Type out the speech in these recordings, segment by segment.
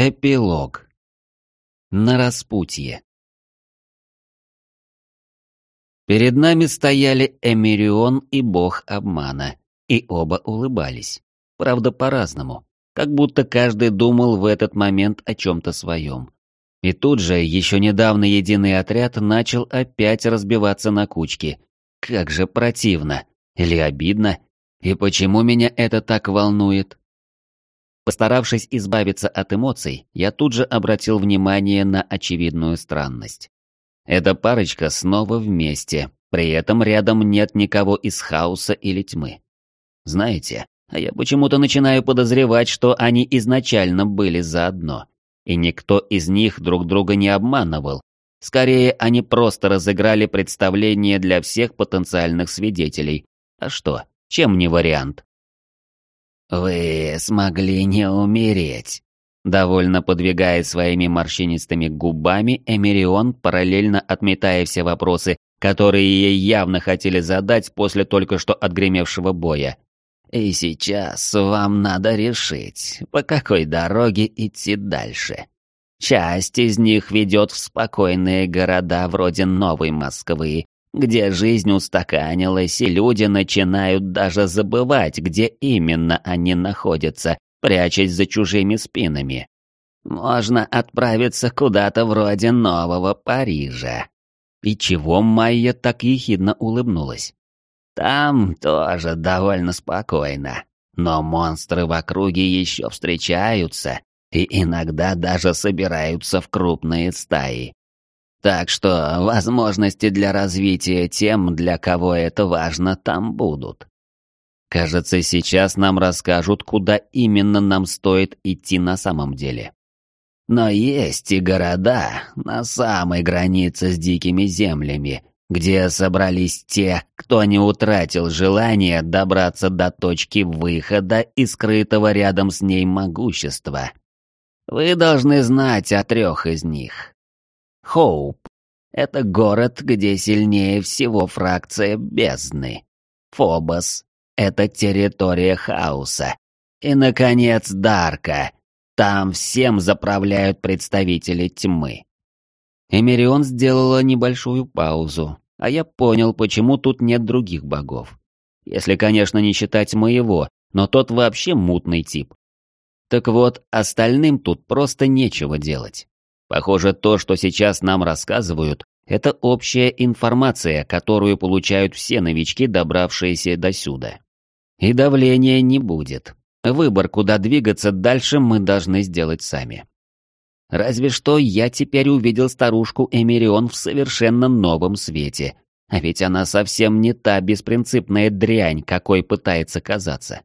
Эпилог. На распутье. Перед нами стояли Эмирион и бог обмана, и оба улыбались. Правда, по-разному, как будто каждый думал в этот момент о чем-то своем. И тут же, еще недавно единый отряд начал опять разбиваться на кучки. Как же противно. Или обидно. И почему меня это так волнует? Постаравшись избавиться от эмоций, я тут же обратил внимание на очевидную странность. Эта парочка снова вместе, при этом рядом нет никого из хаоса или тьмы. Знаете, а я почему-то начинаю подозревать, что они изначально были заодно. И никто из них друг друга не обманывал. Скорее, они просто разыграли представление для всех потенциальных свидетелей. А что, чем не вариант? «Вы смогли не умереть», Довольно подвигая своими морщинистыми губами, Эмирион, параллельно отметая все вопросы, которые ей явно хотели задать после только что отгремевшего боя. «И сейчас вам надо решить, по какой дороге идти дальше. Часть из них ведет в спокойные города вроде Новой Москвы, где жизнь устаканилась, и люди начинают даже забывать, где именно они находятся, прячась за чужими спинами. Можно отправиться куда-то вроде Нового Парижа. И чего Майя так ехидно улыбнулась? Там тоже довольно спокойно, но монстры в округе еще встречаются и иногда даже собираются в крупные стаи. Так что возможности для развития тем, для кого это важно, там будут. Кажется, сейчас нам расскажут, куда именно нам стоит идти на самом деле. Но есть и города на самой границе с дикими землями, где собрались те, кто не утратил желание добраться до точки выхода и скрытого рядом с ней могущества. Вы должны знать о трех из них. Хоуп — это город, где сильнее всего фракция бездны. Фобос — это территория хаоса. И, наконец, Дарка. Там всем заправляют представители тьмы. Эмирион сделала небольшую паузу, а я понял, почему тут нет других богов. Если, конечно, не считать моего, но тот вообще мутный тип. Так вот, остальным тут просто нечего делать. Похоже, то, что сейчас нам рассказывают, это общая информация, которую получают все новички, добравшиеся до сюда. И давления не будет. Выбор, куда двигаться дальше, мы должны сделать сами. Разве что я теперь увидел старушку Эмирион в совершенно новом свете. А ведь она совсем не та беспринципная дрянь, какой пытается казаться.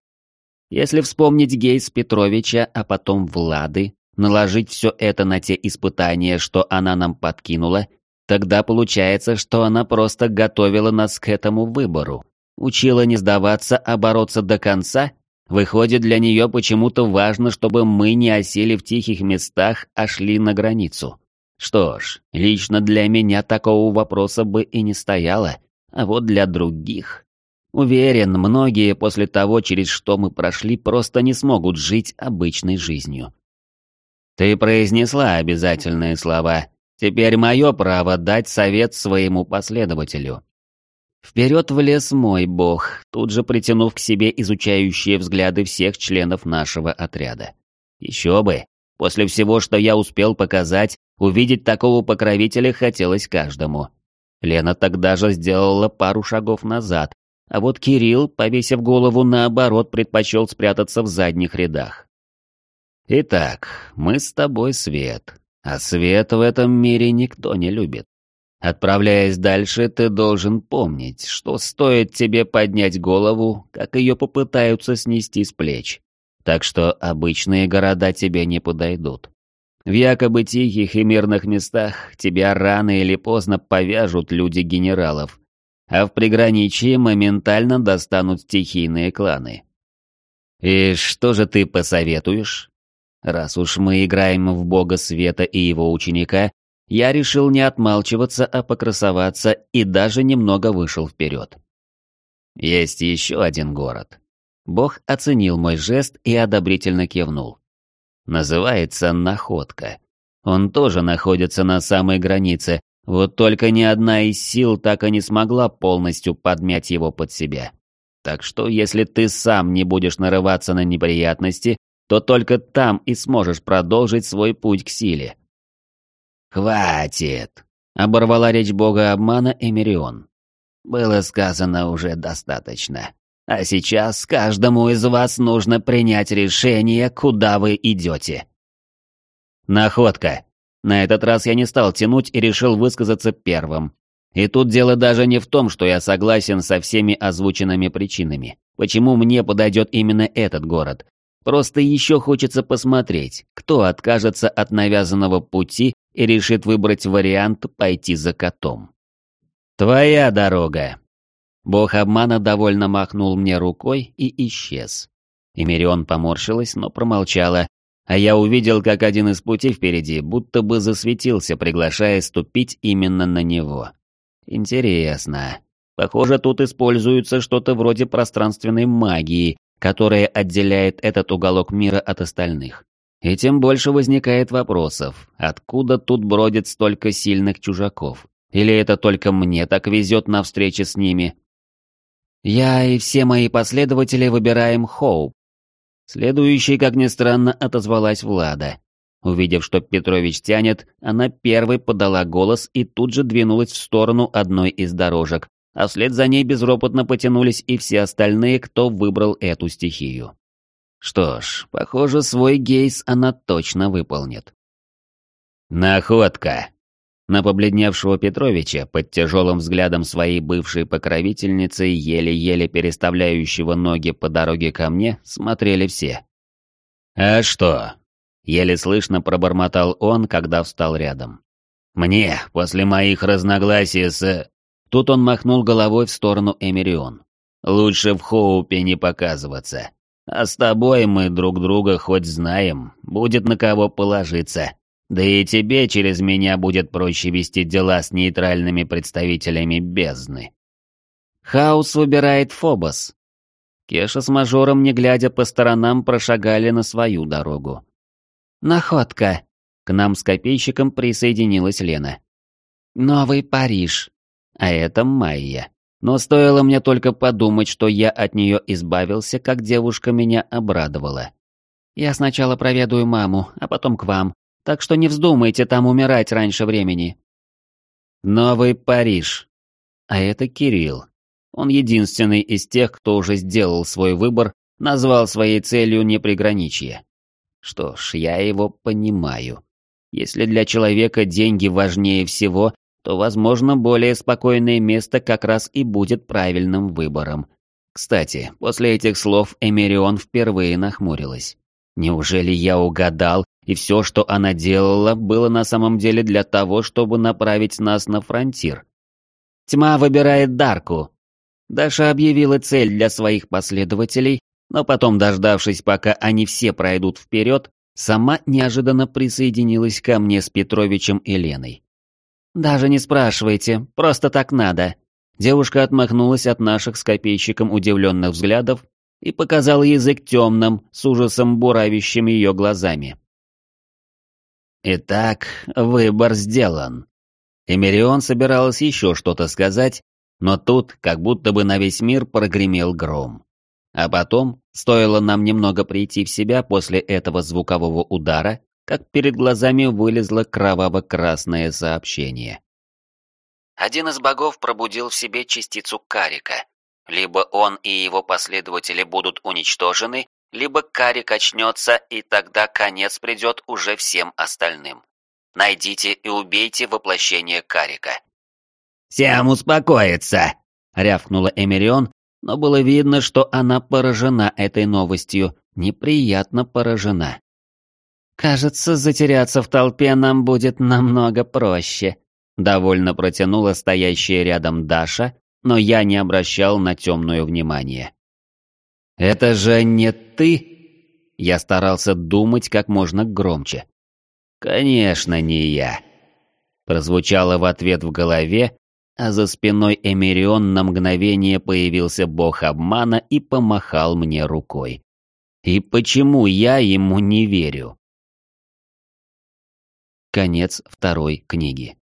Если вспомнить Гейс Петровича, а потом Влады, наложить все это на те испытания, что она нам подкинула, тогда получается, что она просто готовила нас к этому выбору. Учила не сдаваться, а бороться до конца? Выходит, для нее почему-то важно, чтобы мы не осели в тихих местах, а шли на границу. Что ж, лично для меня такого вопроса бы и не стояло, а вот для других... Уверен, многие после того, через что мы прошли, просто не смогут жить обычной жизнью. Ты произнесла обязательные слова. Теперь мое право дать совет своему последователю. Вперед влез мой бог, тут же притянув к себе изучающие взгляды всех членов нашего отряда. Еще бы, после всего, что я успел показать, увидеть такого покровителя хотелось каждому. Лена тогда же сделала пару шагов назад, а вот Кирилл, повесив голову наоборот, предпочел спрятаться в задних рядах. Итак, мы с тобой свет, а свет в этом мире никто не любит. Отправляясь дальше, ты должен помнить, что стоит тебе поднять голову, как ее попытаются снести с плеч. Так что обычные города тебе не подойдут. В якобы тихих и мирных местах тебя рано или поздно повяжут люди генералов, а в приграничье моментально достанут стихийные кланы. И что же ты посоветуешь? Раз уж мы играем в бога света и его ученика, я решил не отмалчиваться, а покрасоваться и даже немного вышел вперед. Есть еще один город. Бог оценил мой жест и одобрительно кивнул. Называется «Находка». Он тоже находится на самой границе, вот только ни одна из сил так и не смогла полностью подмять его под себя. Так что если ты сам не будешь нарываться на неприятности, то только там и сможешь продолжить свой путь к силе. «Хватит!» — оборвала речь бога обмана Эмирион. «Было сказано уже достаточно. А сейчас каждому из вас нужно принять решение, куда вы идете». Находка. На этот раз я не стал тянуть и решил высказаться первым. И тут дело даже не в том, что я согласен со всеми озвученными причинами, почему мне подойдет именно этот город. Просто еще хочется посмотреть, кто откажется от навязанного пути и решит выбрать вариант пойти за котом. «Твоя дорога!» Бог обмана довольно махнул мне рукой и исчез. Эмирион поморщилась, но промолчала, а я увидел, как один из путей впереди будто бы засветился, приглашая ступить именно на него. Интересно. Похоже, тут используется что-то вроде пространственной магии, которая отделяет этот уголок мира от остальных. И тем больше возникает вопросов, откуда тут бродит столько сильных чужаков? Или это только мне так везет на встрече с ними? Я и все мои последователи выбираем Хоуп, Следующей, как ни странно, отозвалась Влада. Увидев, что Петрович тянет, она первой подала голос и тут же двинулась в сторону одной из дорожек, а вслед за ней безропотно потянулись и все остальные, кто выбрал эту стихию. Что ж, похоже, свой гейс она точно выполнит. «Находка!» На побледневшего Петровича, под тяжелым взглядом своей бывшей покровительницы, еле-еле переставляющего ноги по дороге ко мне, смотрели все. «А что?» — еле слышно пробормотал он, когда встал рядом. «Мне, после моих разногласий с...» Тут он махнул головой в сторону Эмирион. «Лучше в Хоупе не показываться. А с тобой мы друг друга хоть знаем, будет на кого положиться. Да и тебе через меня будет проще вести дела с нейтральными представителями бездны. Хаус выбирает Фобос. Кеша с мажором, не глядя по сторонам, прошагали на свою дорогу. «Находка!» К нам с копейщиком присоединилась Лена. «Новый Париж!» А это Майя. Но стоило мне только подумать, что я от нее избавился, как девушка меня обрадовала. «Я сначала проведаю маму, а потом к вам так что не вздумайте там умирать раньше времени. Новый Париж. А это Кирилл. Он единственный из тех, кто уже сделал свой выбор, назвал своей целью неприграничье. Что ж, я его понимаю. Если для человека деньги важнее всего, то, возможно, более спокойное место как раз и будет правильным выбором. Кстати, после этих слов Эмерион впервые нахмурилась. Неужели я угадал, и все, что она делала, было на самом деле для того, чтобы направить нас на фронтир? Тьма выбирает Дарку. Даша объявила цель для своих последователей, но потом, дождавшись, пока они все пройдут вперед, сама неожиданно присоединилась ко мне с Петровичем и Леной. «Даже не спрашивайте, просто так надо». Девушка отмахнулась от наших с копейщиком удивленных взглядов и показал язык темным, с ужасом буравящим ее глазами. Итак, выбор сделан. Эмирион собиралась еще что-то сказать, но тут как будто бы на весь мир прогремел гром. А потом, стоило нам немного прийти в себя после этого звукового удара, как перед глазами вылезло кроваво-красное сообщение. Один из богов пробудил в себе частицу карика. Либо он и его последователи будут уничтожены, либо карик очнется, и тогда конец придет уже всем остальным. Найдите и убейте воплощение карика. «Всем успокоиться!» — рявкнула Эмирион, но было видно, что она поражена этой новостью, неприятно поражена. «Кажется, затеряться в толпе нам будет намного проще», — довольно протянула стоящая рядом Даша, но я не обращал на темную внимание. «Это же не ты?» Я старался думать как можно громче. «Конечно, не я!» Прозвучало в ответ в голове, а за спиной Эмирион на мгновение появился бог обмана и помахал мне рукой. И почему я ему не верю? Конец второй книги.